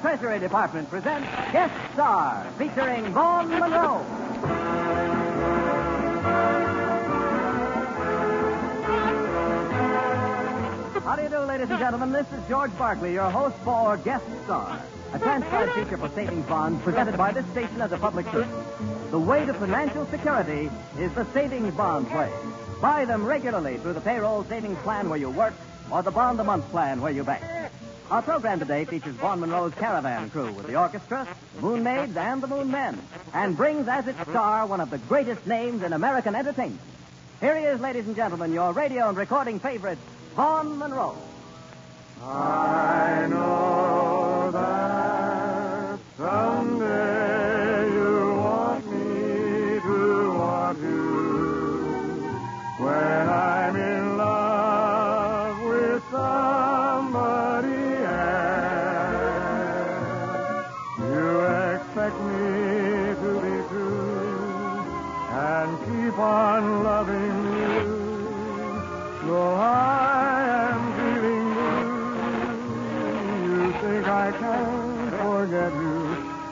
Treasury Department presents Guest Star, featuring Vaughn Monroe. How do you do, ladies and gentlemen? This is George Barkley, your host for Guest Star, a transcribed feature for savings bonds presented by this station as a public service. The way to financial security is the savings bond way. Buy them regularly through the payroll savings plan where you work or the bond a month plan where you bank. Our program today features Vaughn Monroe's Caravan Crew with the orchestra, the Moon Maids, and the Moon Men, and brings as its star one of the greatest names in American entertainment. Here he is, ladies and gentlemen, your radio and recording favorite, Vaughn Monroe. I know that someday keep on loving you. Though I am feeling blue, you think I can forget you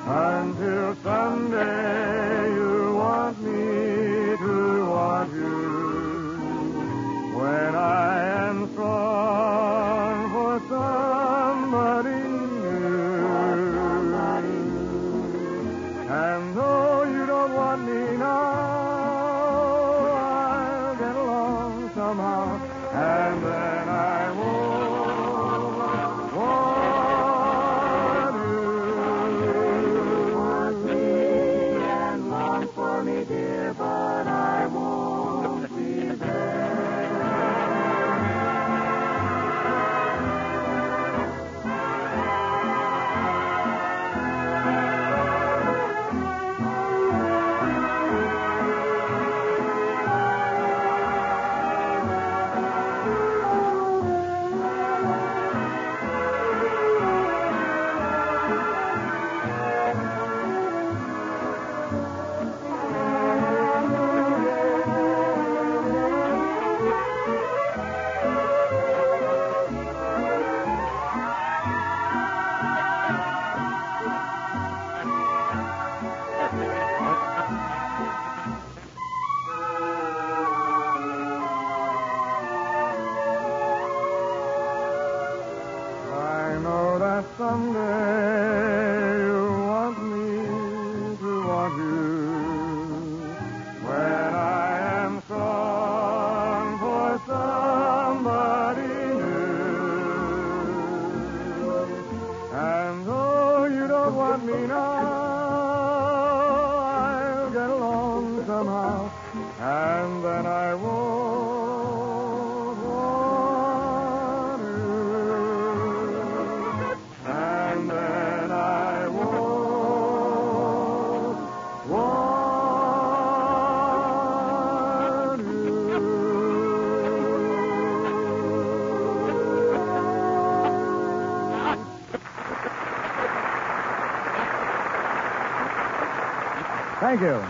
until someday you want me to want you. When I am strong for somebody new. And though you don't want me now, Thank you.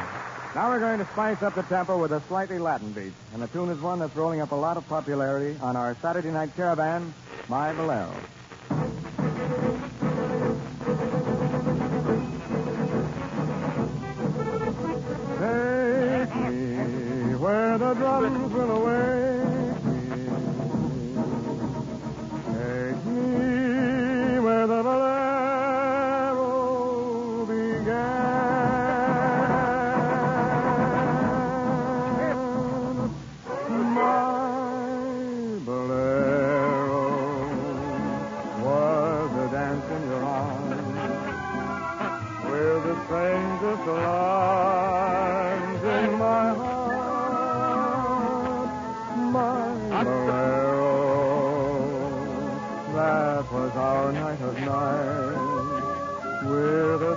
Now we're going to spice up the tempo with a slightly Latin beat. And the tune is one that's rolling up a lot of popularity on our Saturday night caravan, My Bolero. Take me where the drums will awake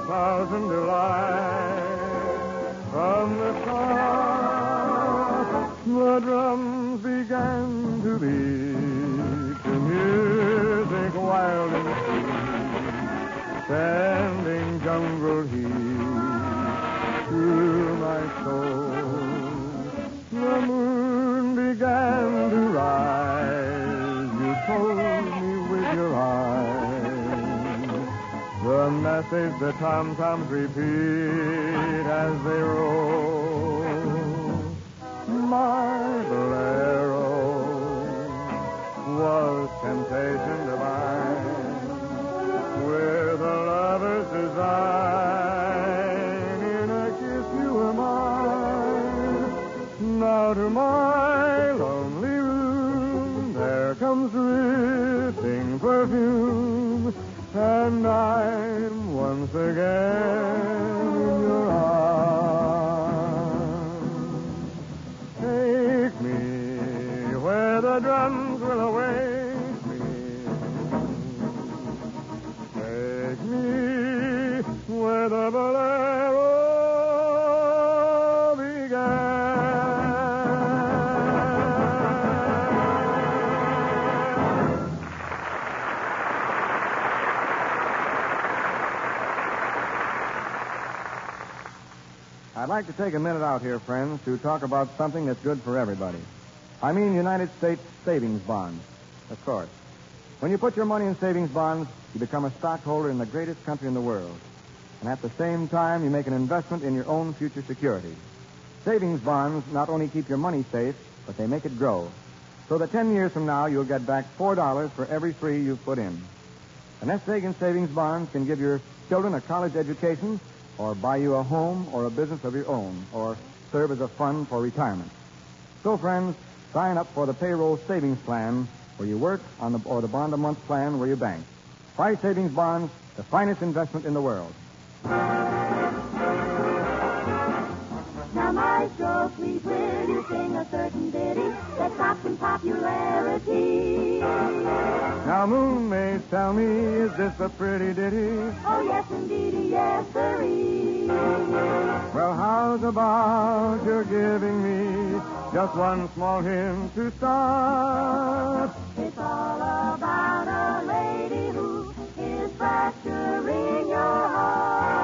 thousand delights from the start. The drums began to beat to music wild and sweet sending jungle heat through my soul. The moon began to rise. You told me with your eyes voices the tom-toms repeat as they roll. My bolero was temptation divine with a lover's design. In a kiss you were mine. Now to my lonely room there comes drifting perfume, and I'm once again in your arms. Like to take a minute out here, friends, to talk about something that's good for everybody. I mean United States savings bonds, of course. When you put your money in savings bonds, you become a stockholder in the greatest country in the world. And at the same time, you make an investment in your own future security. Savings bonds not only keep your money safe, but they make it grow. So that 10 years from now, you'll get back $4 for every three you've put in. The Nest and Savings Bonds can give your children a college education, or buy you a home or a business of your own, or serve as a fund for retirement. So, friends, sign up for the payroll savings plan where you work on the, or the bond a month plan where you bank. Price savings bonds, the finest investment in the world. Maestro, please will you sing a certain ditty that tops in popularity? Now, moon maid, tell me, is this a pretty ditty? Oh, yes, indeed, yes, sirree. Well, how's about your giving me just one small hint to start? It's all about a lady who is fracturing your heart.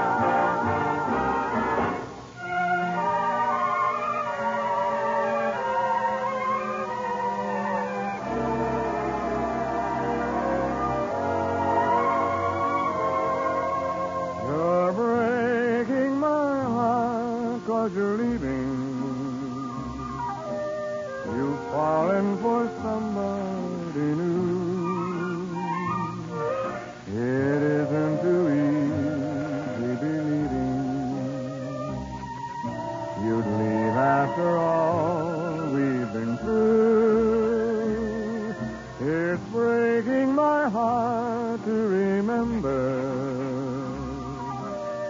It's breaking my heart to remember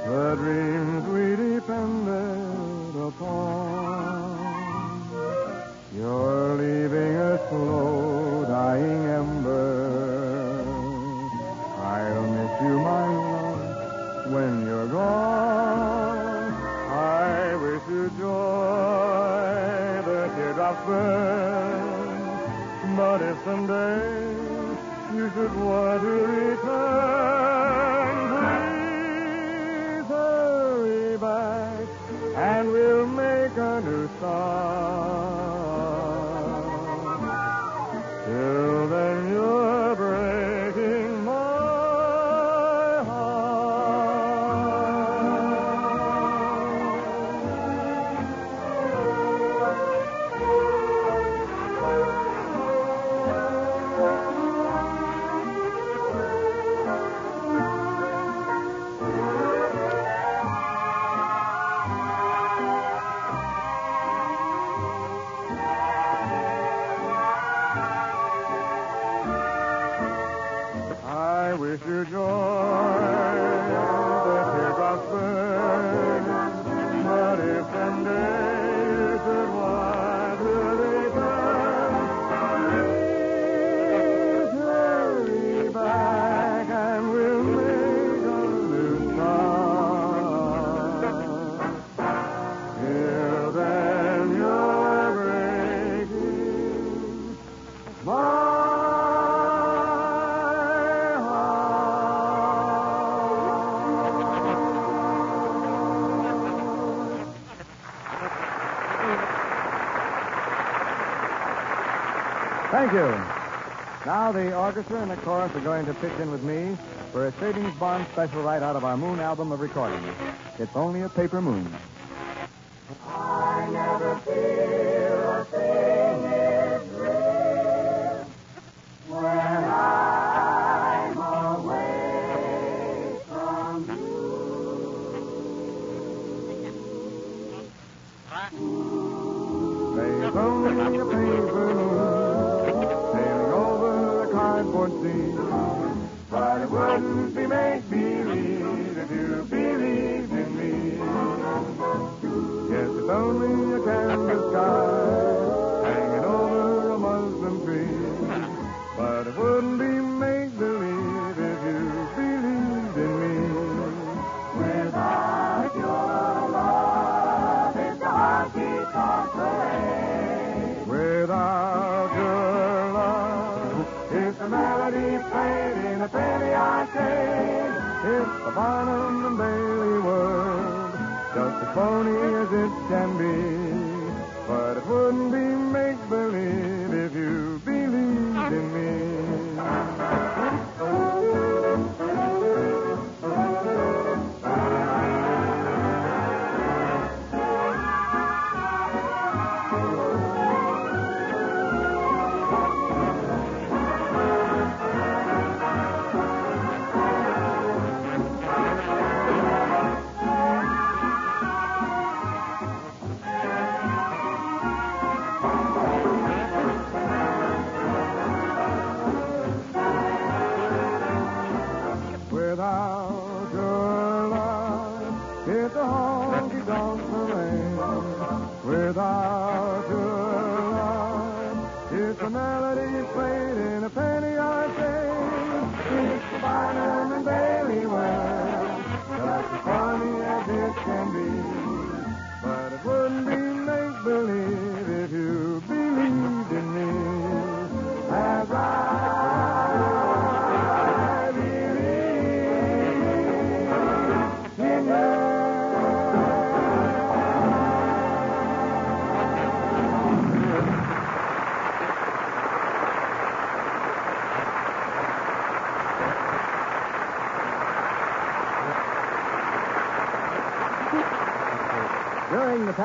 the dreams we depended upon. You're leaving a slow dying ember. I'll miss you, my love, when you're gone. I wish you joy, the teardrops burn. But if someday you should want to return, please hurry back and we'll make a new start. I wish Thank you. Now the orchestra and the chorus are going to pitch in with me for a savings bond special right out of our Moon album of recordings. It's only a paper moon. I never feel a thing Wouldn't be make believe if you believe in me. Yes, it's only a canvas sky a penny arcade. It's the Barnum and Bailey world, just as phony as it can be. But it wouldn't be it's a honky tonk parade. Without your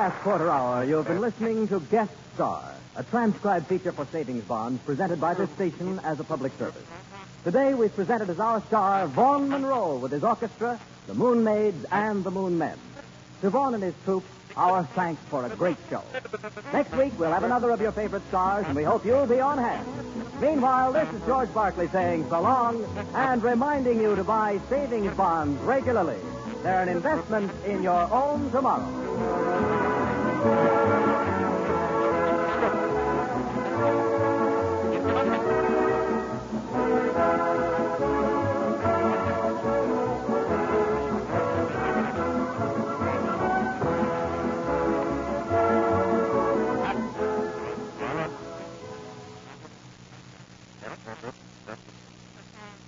Past quarter hour, you've been listening to Guest Star, a transcribed feature for savings bonds presented by this station as a public service. Today, we've presented as our star Vaughn Monroe with his orchestra, the Moon Maids, and the Moon Men. To Vaughn and his troupe, our thanks for a great show. Next week, we'll have another of your favorite stars, and we hope you'll be on hand. Meanwhile, this is George Barkley saying so long and reminding you to buy savings bonds regularly. They're an investment in your own tomorrow. Thank you.